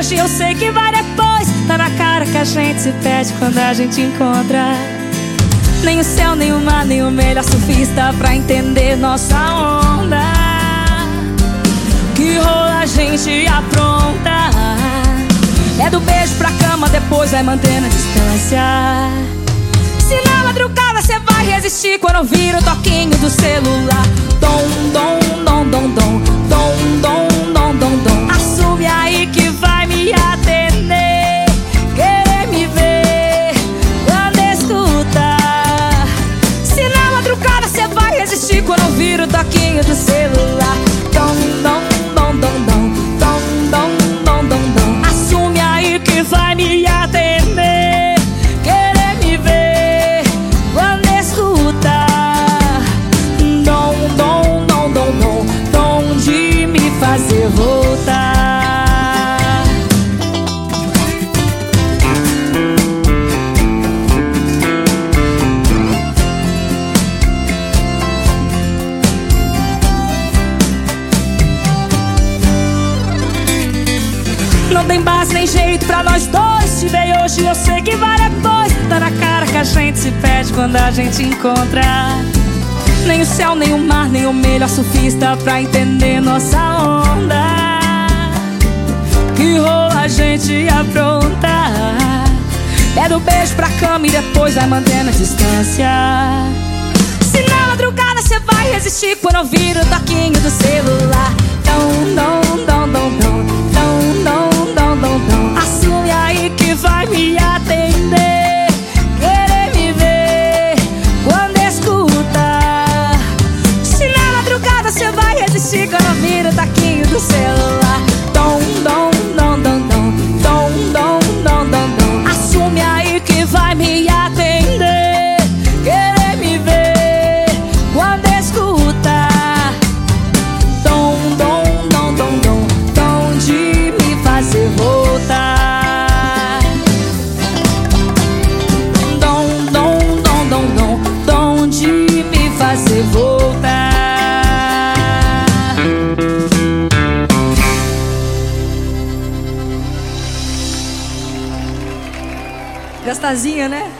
hoje, eu sei que vai depois. Tá na cara que a gente se perde quando a gente encontra. Nem o céu, nem o mar, nem o melhor surfista pra entender nossa onda. Que rola a gente apronta. É do beijo pra cama, depois vai mantendo a distância. Se na madrugada cê vai resistir quando vira o toquinho do celular. Dom, to the sailor Não tem base nem jeito pra nós dois Te ver hoje, eu sei que vai depois Tá na cara que a gente se perde quando a gente encontra. Nem o céu, nem o mar, nem o melhor surfista Pra entender nossa onda. Que rola a gente apronta. É do beijo pra cama e depois vai mantendo a distância. Se na madrugada cê vai resistir Quando ouvir o toquinho do Gastazinha, né?